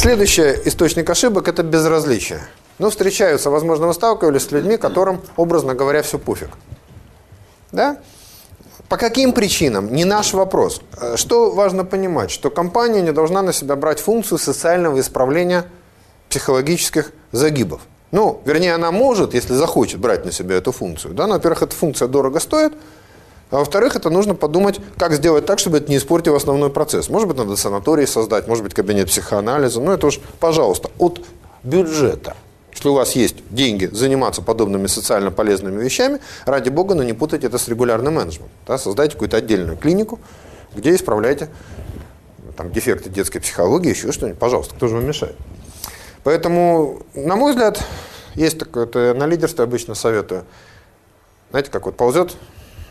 Следующий источник ошибок – это безразличие. Ну, встречаются, возможно, вы сталкивались с людьми, которым, образно говоря, все пофиг. Да? По каким причинам? Не наш вопрос. Э, что важно понимать? Что компания не должна на себя брать функцию социального исправления психологических загибов. Ну, вернее, она может, если захочет брать на себя эту функцию. Да? Но, во-первых, эта функция дорого стоит, а во-вторых, это нужно подумать, как сделать так, чтобы это не испортило основной процесс. Может быть, надо санаторий создать, может быть, кабинет психоанализа. Ну, это уж, пожалуйста, от бюджета. Если у вас есть деньги заниматься подобными социально полезными вещами, ради бога, но не путайте это с регулярным менеджментом. Да? Создайте какую-то отдельную клинику, где исправляете там, дефекты детской психологии, еще что-нибудь. Пожалуйста, кто же вам мешает? Поэтому, на мой взгляд, есть такое, это на лидерстве обычно советую. Знаете, как вот ползет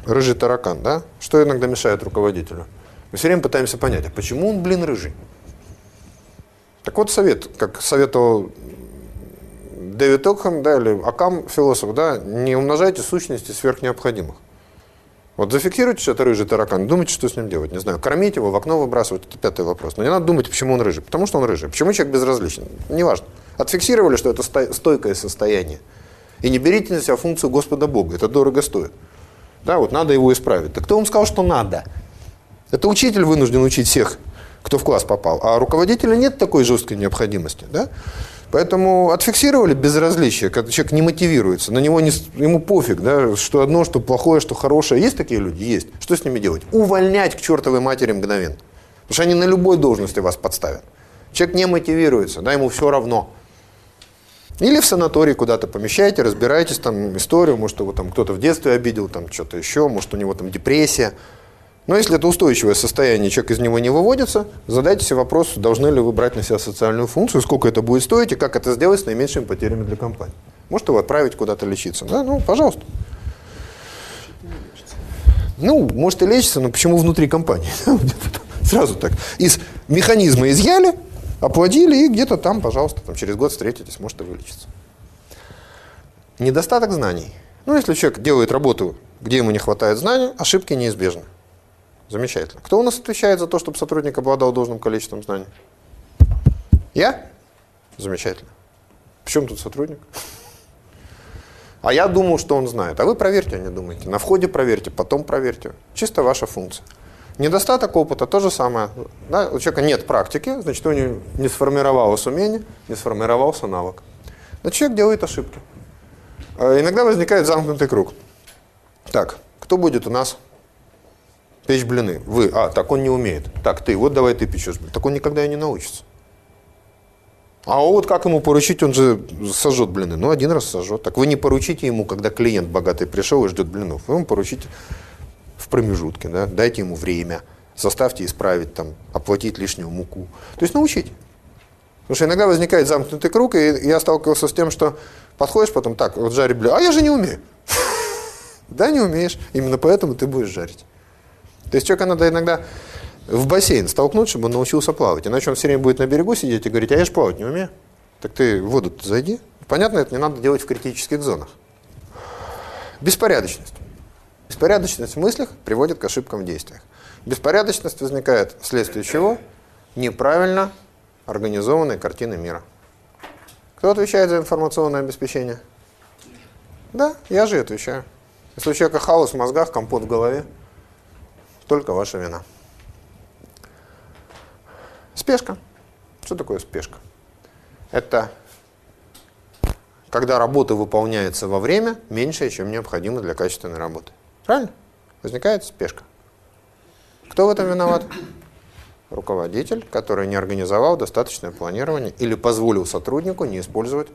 рыжий таракан, да? Что иногда мешает руководителю? Мы все время пытаемся понять, а почему он, блин, рыжий? Так вот совет, как советовал Дэвид Окхэм, да, или Акам, философ, да, не умножайте сущности сверх необходимых. Вот зафиксируйте, что это рыжий таракан, думайте, что с ним делать. Не знаю, кормить его, в окно выбрасывать, это пятый вопрос. Но не надо думать, почему он рыжий. Потому что он рыжий. Почему человек безразличен? Неважно. Отфиксировали, что это стойкое состояние. И не берите на себя функцию Господа Бога. Это дорого стоит. Да, вот надо его исправить. Так кто вам сказал, что надо? Это учитель вынужден учить всех, кто в класс попал. А руководителя нет такой жесткой необходимости. Да? Поэтому отфиксировали безразличие, когда человек не мотивируется, на него не, ему пофиг, да, что одно, что плохое, что хорошее. Есть такие люди? Есть. Что с ними делать? Увольнять к чертовой матери мгновенно. Потому что они на любой должности вас подставят. Человек не мотивируется, да, ему все равно. Или в санаторий куда-то помещаете, разбираетесь там историю, может, его там кто-то в детстве обидел, там что-то еще, может, у него там депрессия. Но если это устойчивое состояние, человек из него не выводится, задайте себе вопрос, должны ли вы брать на себя социальную функцию, сколько это будет стоить и как это сделать с наименьшими потерями для компании. Может его отправить куда-то лечиться. Да, ну, пожалуйста. Ну, может и лечится, но почему внутри компании? Сразу так. Из механизма изъяли, оплодили и где-то там, пожалуйста, там через год встретитесь, может и вылечиться. Недостаток знаний. Ну, если человек делает работу, где ему не хватает знаний, ошибки неизбежны. Замечательно. Кто у нас отвечает за то, чтобы сотрудник обладал должным количеством знаний? Я? Замечательно. В чем тут сотрудник? А я думал, что он знает. А вы проверьте, а не думайте. На входе проверьте, потом проверьте. Чисто ваша функция. Недостаток опыта то же самое. Да? У человека нет практики, значит, у него не сформировалось умение, не сформировался навык. Но человек делает ошибки. А иногда возникает замкнутый круг. Так, кто будет у нас печь блины. Вы, а, так он не умеет. Так, ты, вот давай ты печешь блины. Так он никогда и не научится. А вот как ему поручить, он же сожжет блины. Ну, один раз сожжет. Так вы не поручите ему, когда клиент богатый пришел и ждет блинов. Вы ему поручите промежутке, да, дайте ему время, заставьте исправить, там, оплатить лишнюю муку. То есть научите. Потому что иногда возникает замкнутый круг, и я сталкивался с тем, что подходишь потом, так, вот жарить блин, а я же не умею. Да, не умеешь. Именно поэтому ты будешь жарить. То есть человека надо иногда в бассейн столкнуть, чтобы он научился плавать. Иначе он все время будет на берегу сидеть и говорить, а я же плавать не умею. Так ты в воду зайди. Понятно, это не надо делать в критических зонах. Беспорядочность. Беспорядочность в мыслях приводит к ошибкам в действиях. Беспорядочность возникает вследствие чего? Неправильно организованной картины мира. Кто отвечает за информационное обеспечение? Да, я же отвечаю. Если у человека хаос в мозгах, компот в голове, только ваша вина. Спешка. Что такое спешка? Это когда работа выполняется во время меньшее, чем необходимо для качественной работы. Правильно? Возникает спешка. Кто в этом виноват? Руководитель, который не организовал достаточное планирование или позволил сотруднику не использовать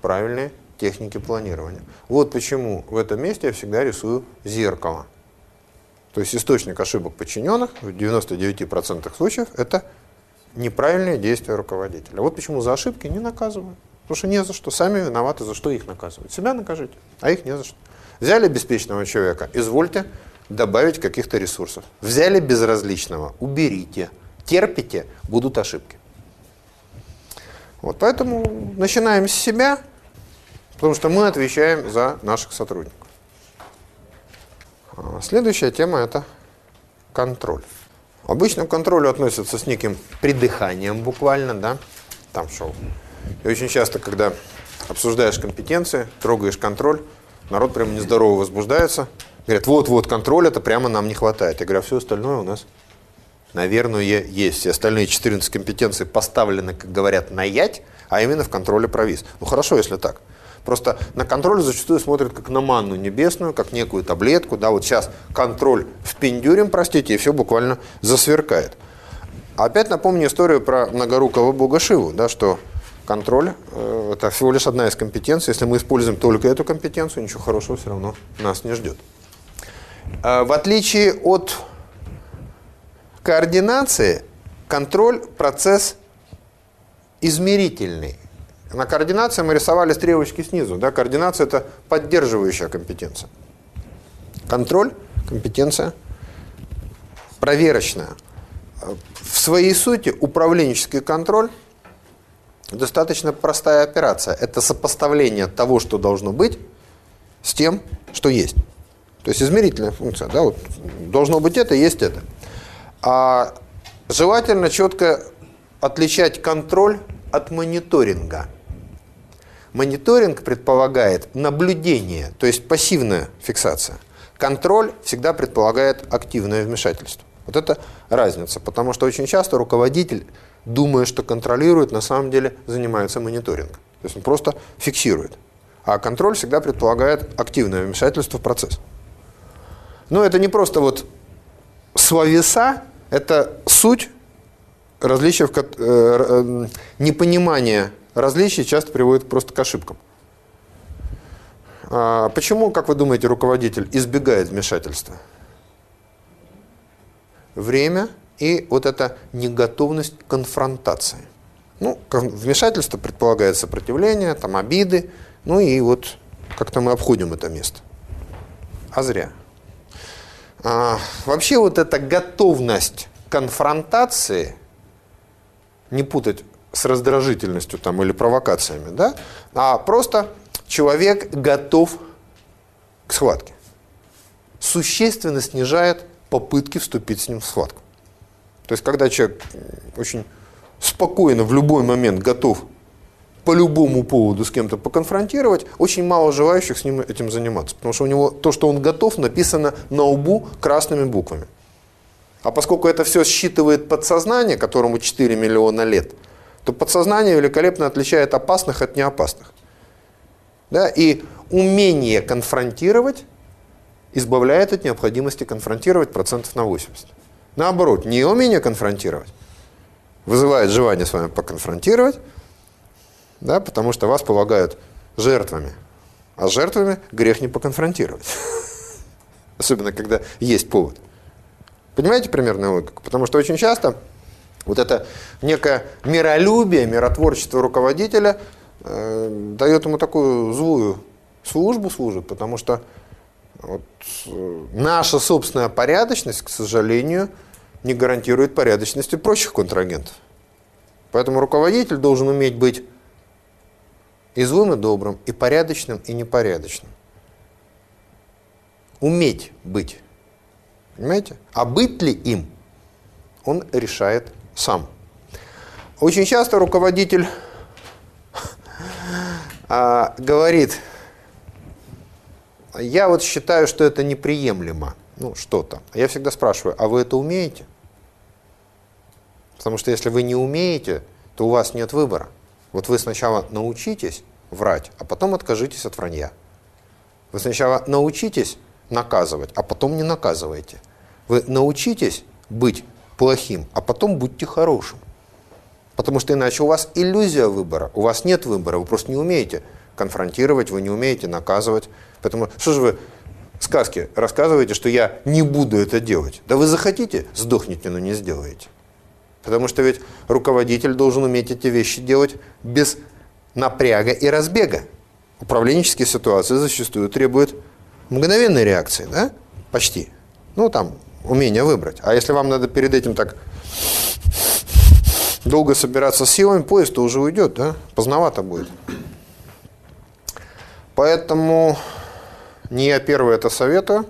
правильные техники планирования. Вот почему в этом месте я всегда рисую зеркало. То есть источник ошибок подчиненных в 99% случаев это неправильные действия руководителя. Вот почему за ошибки не наказывают. Потому что не за что. Сами виноваты, за что их наказывают. Себя накажите, а их не за что. Взяли беспечного человека, извольте добавить каких-то ресурсов. Взяли безразличного, уберите. Терпите, будут ошибки. Вот, поэтому начинаем с себя, потому что мы отвечаем за наших сотрудников. А, следующая тема – это контроль. Обычно к контролю относятся с неким придыханием буквально, да. там шел. И очень часто, когда обсуждаешь компетенции, трогаешь контроль, народ прямо нездорово возбуждается. Говорят, вот-вот, контроль это прямо нам не хватает. Я говорю, а все остальное у нас, наверное, есть. Все остальные 14 компетенций поставлены, как говорят, на ять, а именно в контроле провис. Ну хорошо, если так. Просто на контроль зачастую смотрят как на манну небесную, как некую таблетку. Да, вот сейчас контроль в пиндюрим, простите, и все буквально засверкает. Опять напомню историю про многорукого бога Шиву, да, что контроль э, – это всего лишь одна из компетенций. Если мы используем только эту компетенцию, ничего хорошего все равно нас не ждет. Э, в отличие от координации, контроль – процесс измерительный. На координации мы рисовали стрелочки снизу. Да? Координация – это поддерживающая компетенция. Контроль – компетенция проверочная. В своей сути управленческий контроль – достаточно простая операция. Это сопоставление того, что должно быть, с тем, что есть. То есть измерительная функция. Да? Вот должно быть это, есть это. А желательно четко отличать контроль от мониторинга – Мониторинг предполагает наблюдение, то есть пассивная фиксация. Контроль всегда предполагает активное вмешательство. Вот это разница, потому что очень часто руководитель, думая, что контролирует, на самом деле занимается мониторингом. То есть он просто фиксирует. А контроль всегда предполагает активное вмешательство в процесс. Но это не просто вот словеса, это суть различия, в, э, э, непонимания различия часто приводят просто к ошибкам. А почему, как вы думаете, руководитель избегает вмешательства? Время и вот эта неготовность к конфронтации. Ну, вмешательство предполагает сопротивление, там обиды, ну и вот как-то мы обходим это место. А зря. А, вообще вот эта готовность конфронтации, не путать с раздражительностью там, или провокациями, да? а просто человек готов к схватке. Существенно снижает попытки вступить с ним в схватку. То есть, когда человек очень спокойно в любой момент готов по любому поводу с кем-то поконфронтировать, очень мало желающих с ним этим заниматься. Потому что у него то, что он готов, написано на лбу красными буквами. А поскольку это все считывает подсознание, которому 4 миллиона лет – то подсознание великолепно отличает опасных от неопасных. Да? И умение конфронтировать избавляет от необходимости конфронтировать процентов на 80. Наоборот, неумение конфронтировать вызывает желание с вами поконфронтировать, да, потому что вас полагают жертвами. А с жертвами грех не поконфронтировать. Особенно, когда есть повод. Понимаете примерную логику? Потому что очень часто вот это некое миролюбие, миротворчество руководителя э, дает ему такую злую службу служит, потому что вот, э, наша собственная порядочность, к сожалению, не гарантирует порядочности прочих контрагентов. Поэтому руководитель должен уметь быть и злым, и добрым, и порядочным, и непорядочным. Уметь быть. Понимаете? А быть ли им, он решает сам. Очень часто руководитель а, говорит, я вот считаю, что это неприемлемо, ну что-то. Я всегда спрашиваю, а вы это умеете? Потому что если вы не умеете, то у вас нет выбора. Вот вы сначала научитесь врать, а потом откажитесь от вранья. Вы сначала научитесь наказывать, а потом не наказывайте. Вы научитесь быть плохим, а потом будьте хорошим. Потому что иначе у вас иллюзия выбора, у вас нет выбора, вы просто не умеете конфронтировать, вы не умеете наказывать. Поэтому что же вы сказки рассказываете, что я не буду это делать? Да вы захотите, сдохните, но не сделаете. Потому что ведь руководитель должен уметь эти вещи делать без напряга и разбега. Управленческие ситуации зачастую требуют мгновенной реакции, да? Почти. Ну, там, умение выбрать. А если вам надо перед этим так долго собираться с силами, поезд-то уже уйдет, да? Поздновато будет. Поэтому не я первый это советую.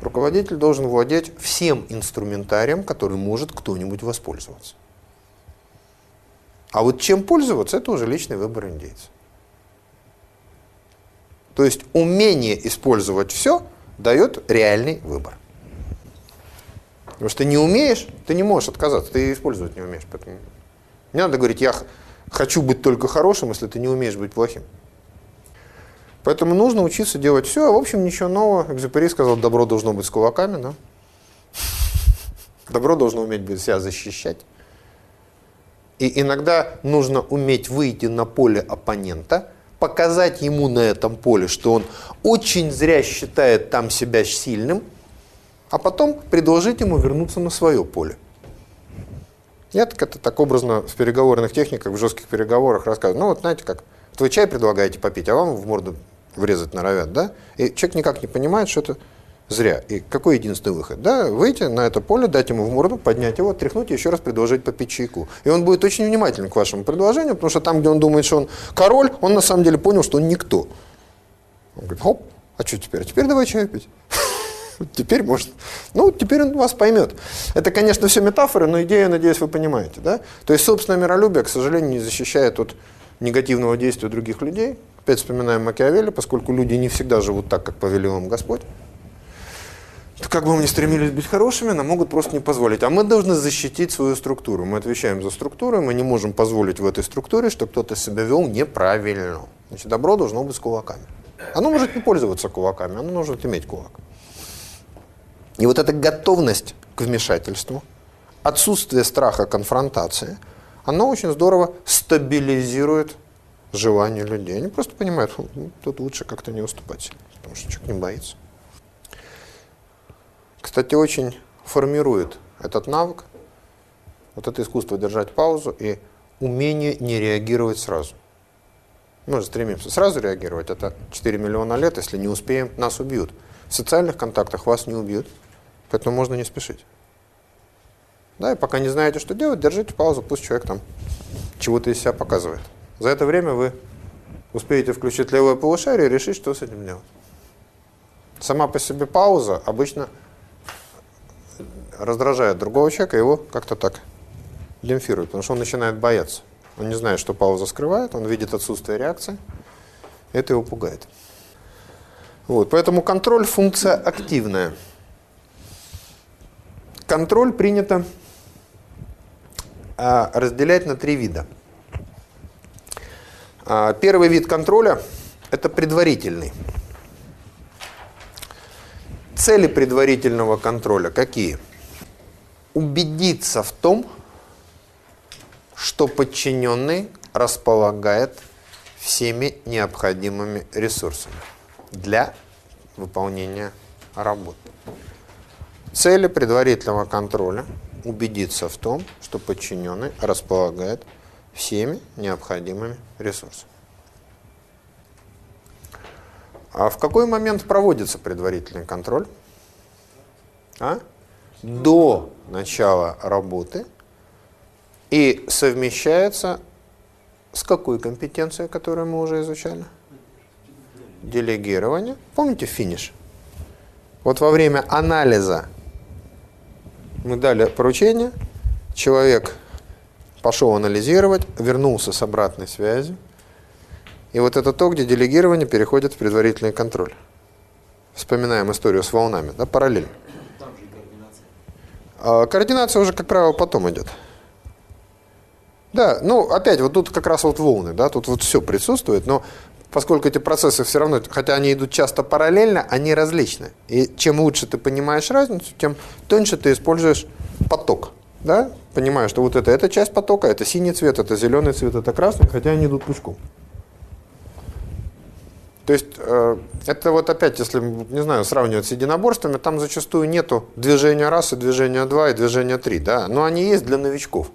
Руководитель должен владеть всем инструментарием, который может кто-нибудь воспользоваться. А вот чем пользоваться, это уже личный выбор индейца. То есть умение использовать все дает реальный выбор. Потому что не умеешь, ты не можешь отказаться, ты использовать не умеешь. Поэтому не надо говорить, я хочу быть только хорошим, если ты не умеешь быть плохим. Поэтому нужно учиться делать все. А в общем, ничего нового. Экзюпери сказал, добро должно быть с кулаками. Да? Добро должно уметь себя защищать. И иногда нужно уметь выйти на поле оппонента, показать ему на этом поле, что он очень зря считает там себя сильным, а потом предложить ему вернуться на свое поле. Я так это так образно в переговорных техниках, в жестких переговорах рассказываю. Ну вот знаете как, вы чай предлагаете попить, а вам в морду врезать норовят, да? И человек никак не понимает, что это зря. И какой единственный выход? Да, выйти на это поле, дать ему в морду, поднять его, тряхнуть и еще раз предложить попить чайку. И он будет очень внимателен к вашему предложению, потому что там, где он думает, что он король, он на самом деле понял, что он никто. Он говорит, хоп, а что теперь? А теперь давай чай пить. Теперь может. Ну, теперь он вас поймет. Это, конечно, все метафоры, но идею, надеюсь, вы понимаете. Да? То есть собственное миролюбие, к сожалению, не защищает от негативного действия других людей. Опять вспоминаем Макиавелли, поскольку люди не всегда живут так, как повелел им Господь. То как бы мы ни стремились быть хорошими, нам могут просто не позволить. А мы должны защитить свою структуру. Мы отвечаем за структуру, мы не можем позволить в этой структуре, чтобы кто-то себя вел неправильно. Значит, добро должно быть с кулаками. Оно может не пользоваться кулаками, оно может иметь кулак. И вот эта готовность к вмешательству, отсутствие страха конфронтации, оно очень здорово стабилизирует желание людей. Они просто понимают, ну, тут лучше как-то не уступать, потому что человек не боится. Кстати, очень формирует этот навык, вот это искусство держать паузу и умение не реагировать сразу. Мы же стремимся сразу реагировать, это 4 миллиона лет, если не успеем, нас убьют. В социальных контактах вас не убьют, Поэтому можно не спешить. Да, и пока не знаете, что делать, держите паузу, пусть человек там чего-то из себя показывает. За это время вы успеете включить левое полушарие и решить, что с этим делать. Сама по себе пауза обычно раздражает другого человека, его как-то так демпфирует, потому что он начинает бояться. Он не знает, что пауза скрывает, он видит отсутствие реакции, это его пугает. Вот, поэтому контроль – функция активная – контроль принято разделять на три вида. А, первый вид контроля – это предварительный. Цели предварительного контроля какие? Убедиться в том, что подчиненный располагает всеми необходимыми ресурсами для выполнения работы. Цели предварительного контроля – убедиться в том, что подчиненный располагает всеми необходимыми ресурсами. А в какой момент проводится предварительный контроль? А? До начала работы и совмещается с какой компетенцией, которую мы уже изучали? Делегирование. Помните финиш? Вот во время анализа мы дали поручение, человек пошел анализировать, вернулся с обратной связью. И вот это то, где делегирование переходит в предварительный контроль. Вспоминаем историю с волнами, да, параллельно. Там же координация. Координация уже, как правило, потом идет. Да, ну, опять, вот тут как раз вот волны, да, тут вот все присутствует, но поскольку эти процессы все равно, хотя они идут часто параллельно, они различны. И чем лучше ты понимаешь разницу, тем тоньше ты используешь поток. Да? Понимаешь, что вот это, это часть потока, это синий цвет, это зеленый цвет, это красный, хотя они идут пучком. То есть, э, это вот опять, если, не знаю, сравнивать с единоборствами, там зачастую нету движения раз и движения два и движения три, да, но они есть для новичков.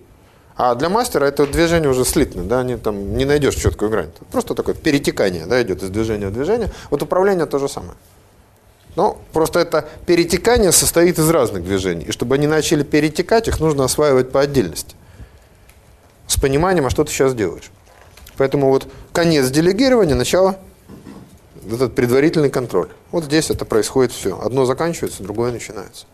А для мастера это движение уже слитно, да, не, там, не найдешь четкую грань. Просто такое перетекание да, идет из движения в движение. Вот управление то же самое. Но просто это перетекание состоит из разных движений. И чтобы они начали перетекать, их нужно осваивать по отдельности. С пониманием, а что ты сейчас делаешь. Поэтому вот конец делегирования, начало, этот предварительный контроль. Вот здесь это происходит все. Одно заканчивается, другое начинается.